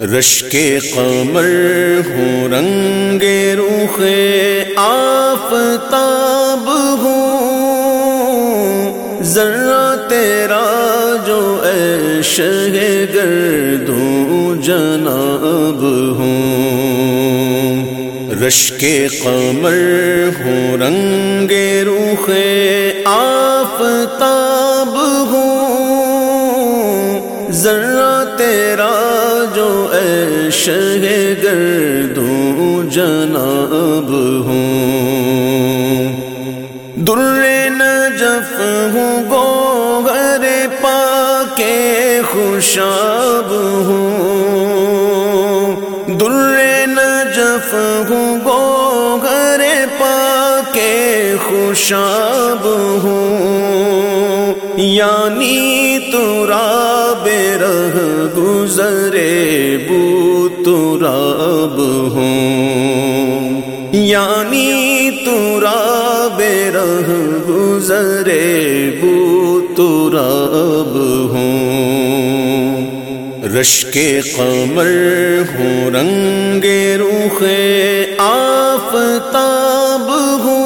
رش کے قمر ہوں، رنگ روخ آفتاب ہوں۔ ذرا تیرا جو ایش گردوں جناب ہوں۔ رش کے قمر ہوں، رنگ روخ آفتاب ہوں۔ ذرا تیرا شہ گردوں جناب ہوں۔ در نجف ہوں گو گھر پا کے خوشاب ہوں۔ در نجف ہوں گو گھر پا کے خوشاب ہوں۔ یعنی تورا گزرے بو تراب ہوں۔ یعنی تورا بے رہ گزرے بو تراب ہوں۔ رش کے قمر ہوں، رنگ روخ آفتاب ہوں۔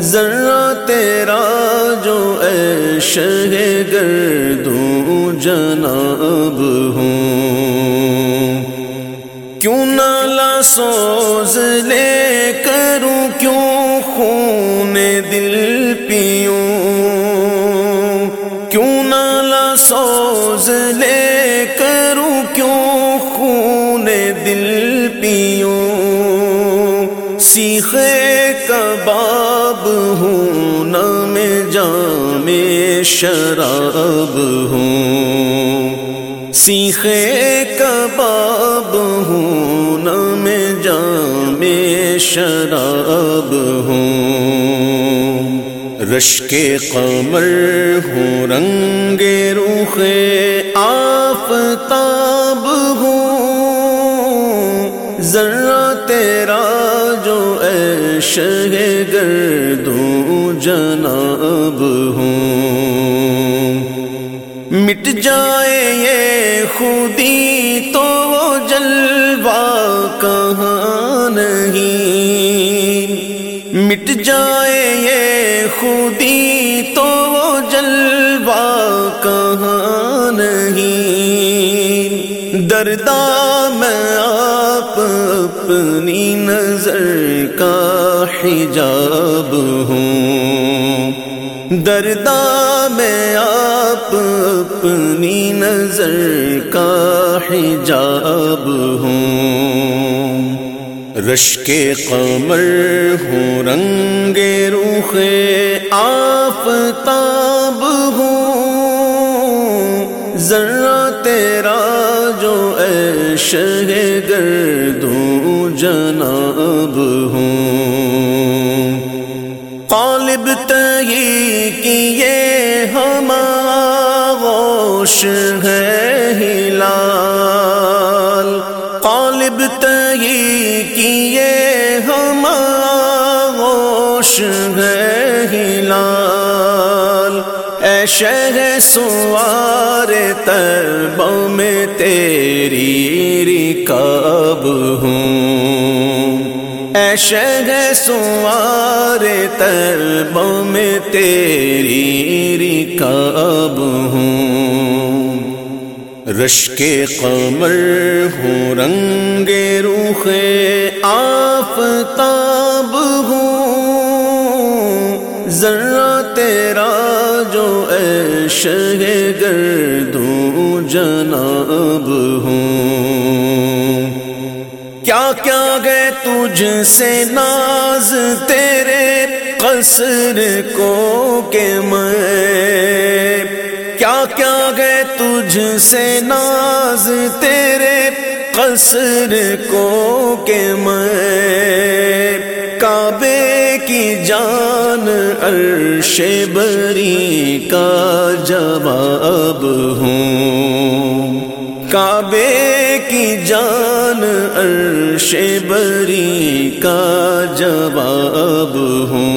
ذرا تیرا جو ایش گردوں جناب ہوں۔ کیوں نالا سوز لے کروں، کیوں خون دل پیوں؟ کیوں نالا سوز لے کروں، کیوں خون دل پیوں؟ سیخے کباب ہوں، نہ میں جام شراب ہوں، سیخے کباب ہوں، نہ میں جام شراب ہوں۔ رش کے قمر ہوں، رنگ روخ آفتاب ہوں۔ ذرا تیرا جو ایش گردوں جناب جائے یہ خودی تو جلوہ کہاں نہیں؟ مٹ جائے یہ خودی تو جلوہ کہاں نہیں؟ دردا میں آپ اپنی نظر کا حجاب ہوں۔ دردا میں آپ اپنی نظر کا حجاب ہوں۔ رش کے قمر ہوں، رنگ روخ آفتاب ہوں۔ ذرا تیرا جو ایش گردوں جناب ہوں۔ قالب تہی کی یہ ہماغوش ہے ہلال۔ قالب تہی کی یہ ہماغوش ہے ہلال۔ اے شہ سوار ترب میں تیری رکاب ہوں۔ اے شہ سوار ترب میں تیری رکاب ہوں۔ رش کے قمر ہوں، رنگ روخ آفتاب ہوں۔ ذرا تیرا جو ایش گردوں جناب ہوں۔ کیا کیا گئے تجھ سے ناز تیرے قصر کو کہ میں؟ کیا کیا گئے تجھ سے ناز تیرے قصر کو کہ میں کعبے کی جان عرش بری کا جواب ہوں۔ کعبے کی جان عرش بری کا جواب ہوں۔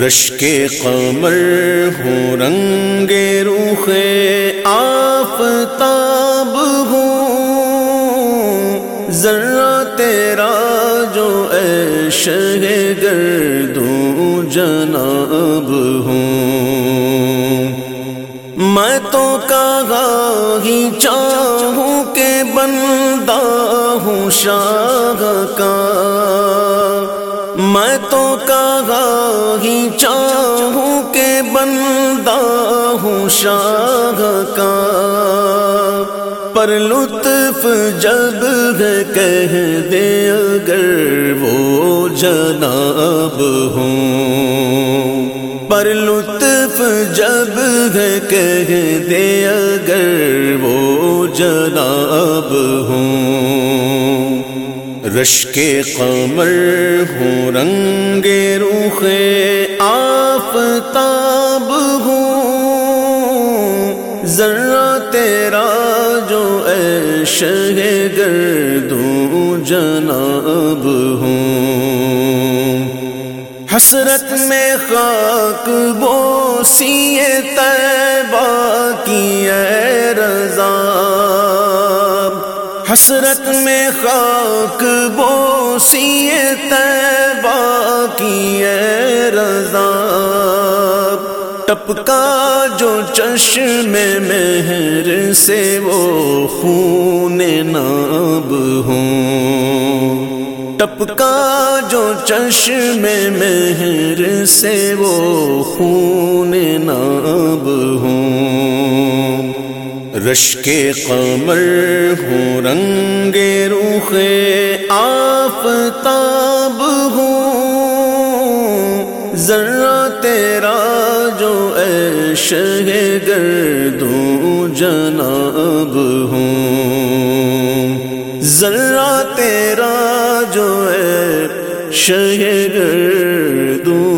رش کے قمر ہوں، رنگ روخ آفتاب ہوں۔ ذرا تیرا جو اے شہ گردوں جناب ہوں۔ میں تو کہا ہی چاہوں کہ بندہ ہوں، شاہ کا میں تو کہا ہی چاہوں کہ بندہ ہوں شاہ کا۔ پر لطف جب ہے کہہ دے اگر وہ جناب ہوں۔ پر لطف جب ہے کہہ دے اگر وہ جناب ہوں۔ رش کے قمر ہوں، رنگ روخ آفتاب ہوں۔ ذرا تیرا جو اے شہ گردوں جناب ہوں۔ حسرت میں خاک بوسی طیبہ۔ حسرت میں خاک بوسی طیبہ کی اے رضا۔ ٹپکا جو چشم مہر سے وہ خون ناب ہوں۔ ٹپکا جو چشم مہر سے وہ خون ناب ہوں۔ رش کے قمر ہوں، رنگ روخ آفتاب ہوں۔ ذرا تیرا جو اے شہ گردوں جناب ہوں۔ ذرا تیرا جو ہے شہر دوں جنا